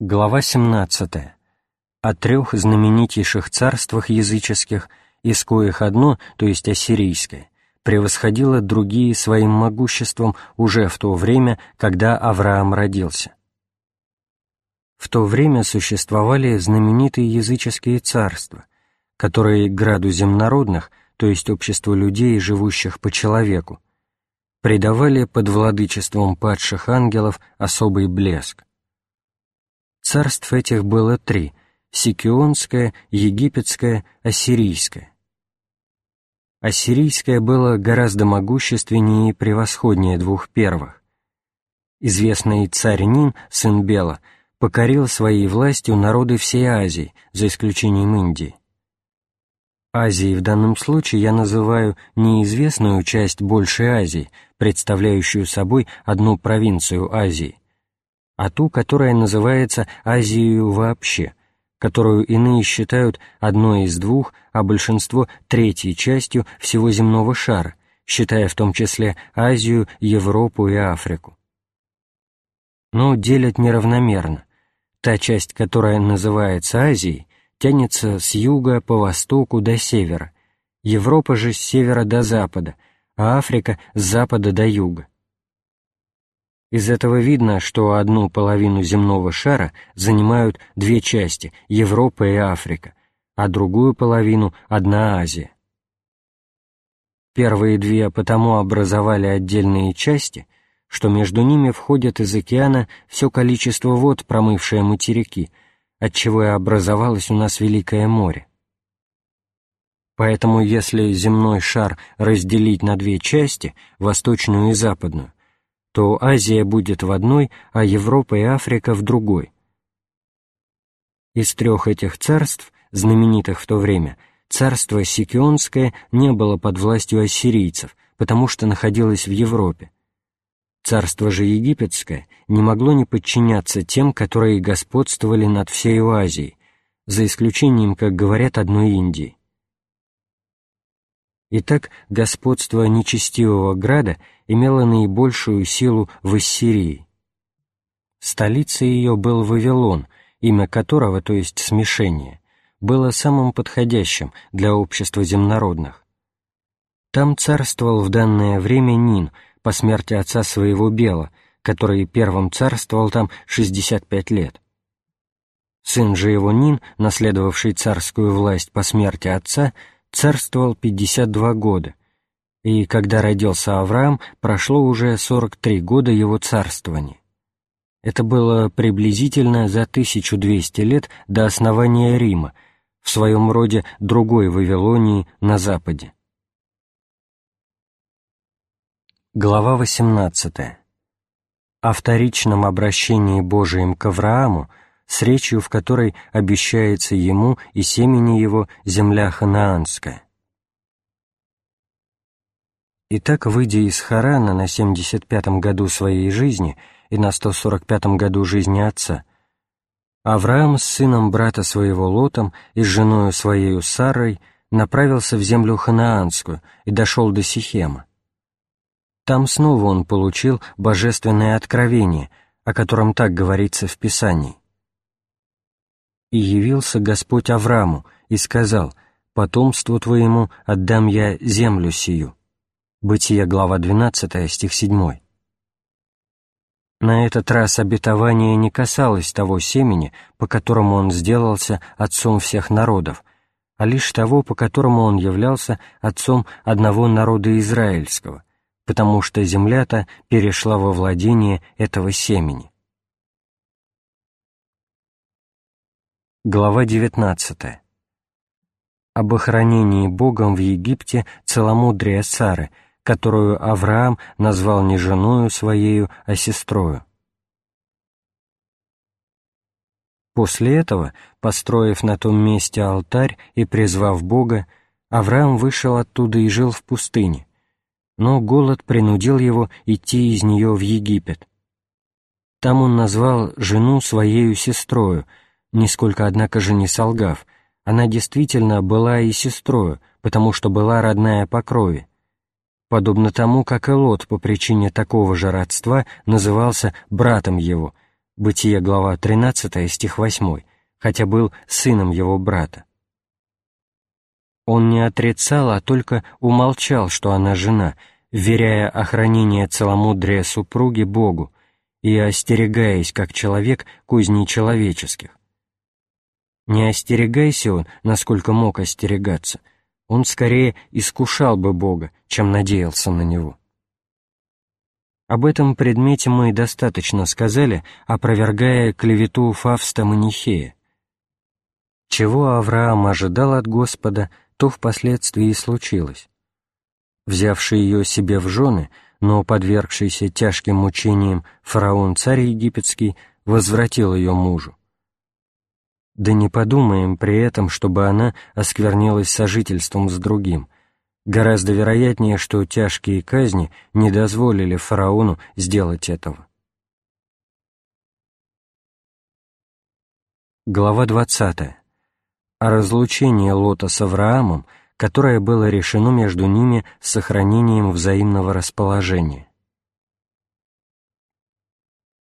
Глава 17. О трех знаменитейших царствах языческих, из коих одно, то есть ассирийское, превосходило другие своим могуществом уже в то время, когда Авраам родился. В то время существовали знаменитые языческие царства, которые граду земнородных, то есть обществу людей, живущих по человеку, придавали под владычеством падших ангелов особый блеск. Царств этих было три — Сикионское, Египетское, Ассирийское. Ассирийское было гораздо могущественнее и превосходнее двух первых. Известный царь Нин, сын Бела, покорил своей властью народы всей Азии, за исключением Индии. Азией в данном случае я называю неизвестную часть Большей Азии, представляющую собой одну провинцию Азии, а ту, которая называется Азией вообще, которую иные считают одной из двух, а большинство — третьей частью всего земного шара, считая в том числе Азию, Европу и Африку. Но делят неравномерно. Та часть, которая называется Азией, тянется с юга по востоку до севера, Европа же с севера до запада, а Африка с запада до юга. Из этого видно, что одну половину земного шара занимают две части – Европа и Африка, а другую половину – одна Азия. Первые две потому образовали отдельные части, что между ними входит из океана все количество вод, промывшее материки, отчего и образовалось у нас Великое море. Поэтому если земной шар разделить на две части, восточную и западную, то Азия будет в одной, а Европа и Африка в другой. Из трех этих царств, знаменитых в то время, царство Сикионское не было под властью ассирийцев, потому что находилось в Европе. Царство же египетское не могло не подчиняться тем, которые господствовали над всей Азией, за исключением, как говорят, одной Индии. Итак, господство нечестивого града имело наибольшую силу в Ассирии. Столицей ее был Вавилон, имя которого, то есть смешение, было самым подходящим для общества земнородных. Там царствовал в данное время Нин по смерти отца своего Бела, который первым царствовал там 65 лет. Сын же его Нин, наследовавший царскую власть по смерти отца, царствовал 52 года, и когда родился Авраам, прошло уже 43 года его царствования. Это было приблизительно за 1200 лет до основания Рима, в своем роде другой Вавилонии на западе. Глава 18. О вторичном обращении Божием к Аврааму – с речью, в которой обещается ему и семени его земля ханаанская. Итак, выйдя из Харана на 75-м году своей жизни и на 145-м году жизни отца, Авраам с сыном брата своего Лотом и с женою своею Сарой направился в землю ханаанскую и дошел до Сихема. Там снова он получил божественное откровение, о котором так говорится в Писании. И явился Господь Аврааму и сказал, «Потомству твоему отдам я землю сию». Бытие, глава 12, стих 7. На этот раз обетование не касалось того семени, по которому он сделался отцом всех народов, а лишь того, по которому он являлся отцом одного народа израильского, потому что земля-то перешла во владение этого семени. Глава 19. Об охранении Богом в Египте целомудрия Сары, которую Авраам назвал не женою своею, а сестрою. После этого, построив на том месте алтарь и призвав Бога, Авраам вышел оттуда и жил в пустыне, но голод принудил его идти из нее в Египет. Там он назвал жену своею сестрою — нисколько, однако же, не солгав, она действительно была и сестрою, потому что была родная по крови, подобно тому, как и Лот по причине такого же родства назывался братом его, Бытие, глава 13, стих 8, хотя был сыном его брата. Он не отрицал, а только умолчал, что она жена, веряя охранение целомудрия супруги Богу и остерегаясь, как человек, кузней человеческих. Не остерегайся он, насколько мог остерегаться, он скорее искушал бы Бога, чем надеялся на Него. Об этом предмете мы достаточно сказали, опровергая клевету Фавста Манихея. Чего Авраам ожидал от Господа, то впоследствии и случилось. Взявший ее себе в жены, но подвергшийся тяжким мучениям фараон-царь египетский возвратил ее мужу. Да не подумаем при этом, чтобы она осквернилась сожительством с другим. Гораздо вероятнее, что тяжкие казни не дозволили фараону сделать этого. Глава 20. О разлучении Лота с Авраамом, которое было решено между ними с сохранением взаимного расположения.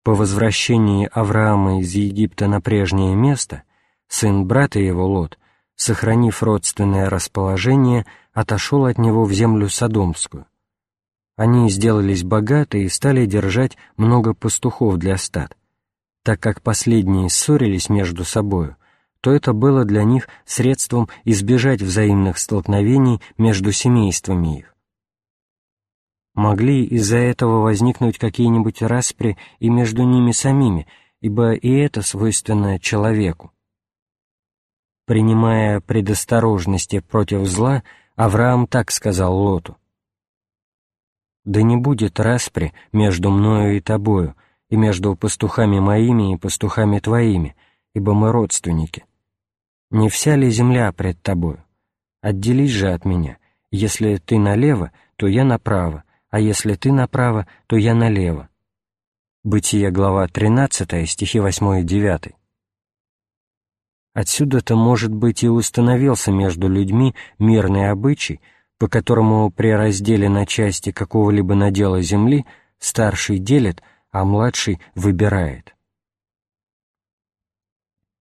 По возвращении Авраама из Египта на прежнее место – сын брата его Лот, сохранив родственное расположение, отошел от него в землю Содомскую. Они сделались богаты и стали держать много пастухов для стад. Так как последние ссорились между собою, то это было для них средством избежать взаимных столкновений между семействами их. Могли из-за этого возникнуть какие-нибудь распри и между ними самими, ибо и это свойственно человеку. Принимая предосторожности против зла, Авраам так сказал Лоту. «Да не будет распри между мною и тобою, и между пастухами моими и пастухами твоими, ибо мы родственники. Не вся ли земля пред тобою? Отделись же от меня. Если ты налево, то я направо, а если ты направо, то я налево». Бытие, глава 13, стихи 8 и 9. Отсюда-то, может быть, и установился между людьми мирный обычай, по которому при разделе на части какого-либо надела земли старший делит, а младший выбирает.